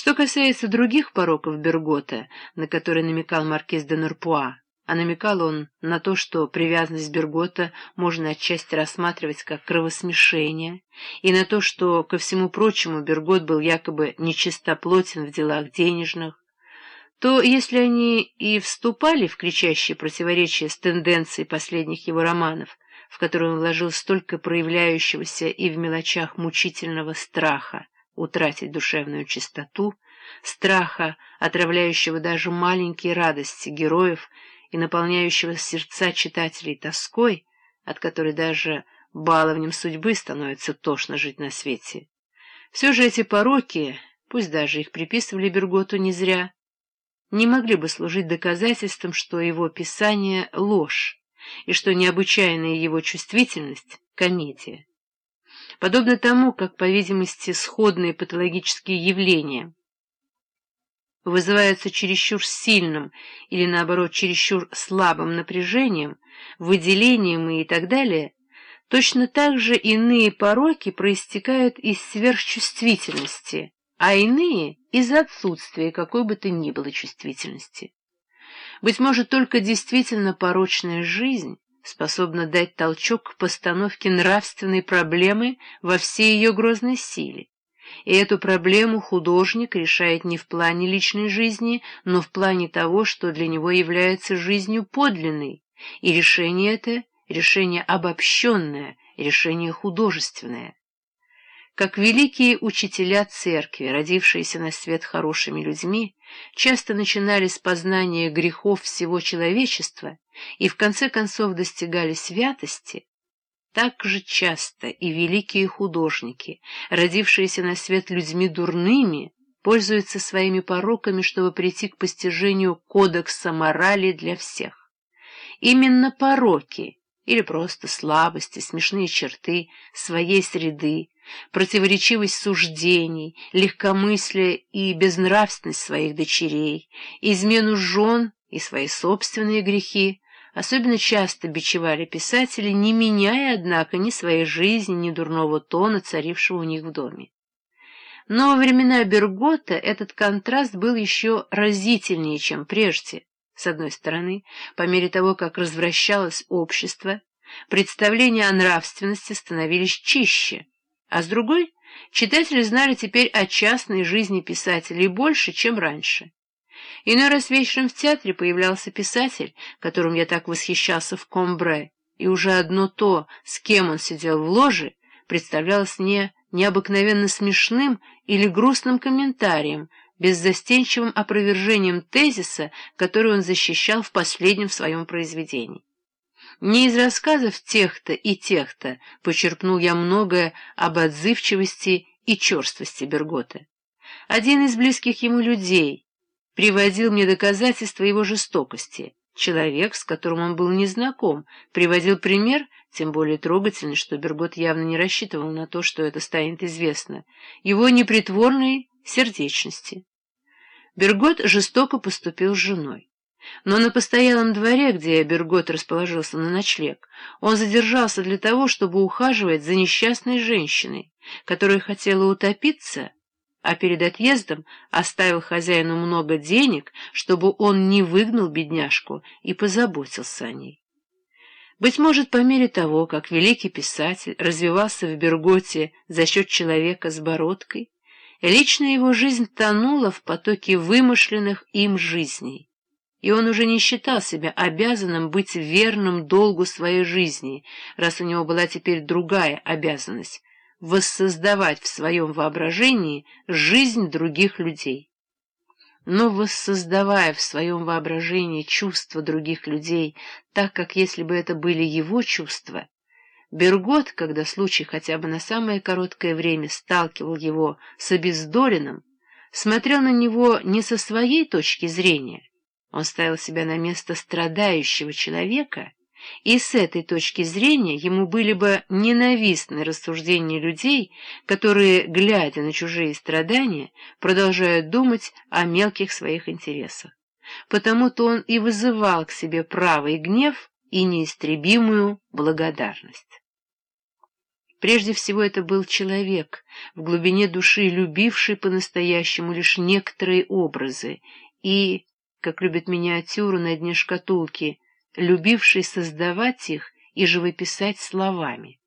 Что касается других пороков Бергота, на которые намекал маркиз де Нурпуа, а намекал он на то, что привязанность Бергота можно отчасти рассматривать как кровосмешение, и на то, что, ко всему прочему, Бергот был якобы нечистоплотен в делах денежных, то если они и вступали в кричащие противоречия с тенденцией последних его романов, в которые он вложил столько проявляющегося и в мелочах мучительного страха, утратить душевную чистоту, страха, отравляющего даже маленькие радости героев, и наполняющего сердца читателей тоской, от которой даже баловнем судьбы становится тошно жить на свете. Все же эти пороки, пусть даже их приписывали Берготу не зря, не могли бы служить доказательством, что его писание — ложь, и что необычайная его чувствительность — комедия. Подобно тому, как, по видимости, сходные патологические явления — вызываются чересчур сильным или, наоборот, чересчур слабым напряжением, выделением и так далее, точно так же иные пороки проистекают из сверхчувствительности, а иные — из отсутствия какой бы то ни было чувствительности. Быть может, только действительно порочная жизнь способна дать толчок к постановке нравственной проблемы во всей ее грозной силе. И эту проблему художник решает не в плане личной жизни, но в плане того, что для него является жизнью подлинной, и решение это — решение обобщенное, решение художественное. Как великие учителя церкви, родившиеся на свет хорошими людьми, часто начинали с познания грехов всего человечества и в конце концов достигали святости, так же часто и великие художники, родившиеся на свет людьми дурными, пользуются своими пороками, чтобы прийти к постижению кодекса морали для всех. Именно пороки, или просто слабости, смешные черты своей среды, противоречивость суждений, легкомыслие и безнравственность своих дочерей, измену жен и свои собственные грехи особенно часто бичевали писатели, не меняя, однако, ни своей жизни, ни дурного тона, царившего у них в доме. Но во времена Бергота этот контраст был еще разительнее, чем прежде. С одной стороны, по мере того, как развращалось общество, представления о нравственности становились чище, а с другой, читатели знали теперь о частной жизни писателей больше, чем раньше. Иной раз вечером в театре появлялся писатель, которым я так восхищался в Комбре, и уже одно то, с кем он сидел в ложе, представлялось мне необыкновенно смешным или грустным комментарием, беззастенчивым опровержением тезиса, который он защищал в последнем своем произведении. Не из рассказов тех-то и тех-то почерпнул я многое об отзывчивости и черствости Бергота. Один из близких ему людей — приводил мне доказательства его жестокости. Человек, с которым он был незнаком, приводил пример, тем более трогательный, что Бергот явно не рассчитывал на то, что это станет известно, его непритворной сердечности. Бергот жестоко поступил с женой. Но на постоялом дворе, где Бергот расположился на ночлег, он задержался для того, чтобы ухаживать за несчастной женщиной, которая хотела утопиться, а перед отъездом оставил хозяину много денег, чтобы он не выгнал бедняжку и позаботился о ней. Быть может, по мере того, как великий писатель развивался в Берготе за счет человека с бородкой, личная его жизнь тонула в потоке вымышленных им жизней, и он уже не считал себя обязанным быть верным долгу своей жизни, раз у него была теперь другая обязанность воссоздавать в своем воображении жизнь других людей. Но воссоздавая в своем воображении чувства других людей, так как если бы это были его чувства, Бергот, когда случай хотя бы на самое короткое время сталкивал его с обездоленным, смотрел на него не со своей точки зрения, он ставил себя на место страдающего человека — и с этой точки зрения ему были бы ненавистны рассуждения людей, которые, глядя на чужие страдания, продолжают думать о мелких своих интересах. Потому-то он и вызывал к себе правый гнев и неистребимую благодарность. Прежде всего это был человек, в глубине души любивший по-настоящему лишь некоторые образы и, как любят миниатюру на дне шкатулки, любивший создавать их и живописать словами.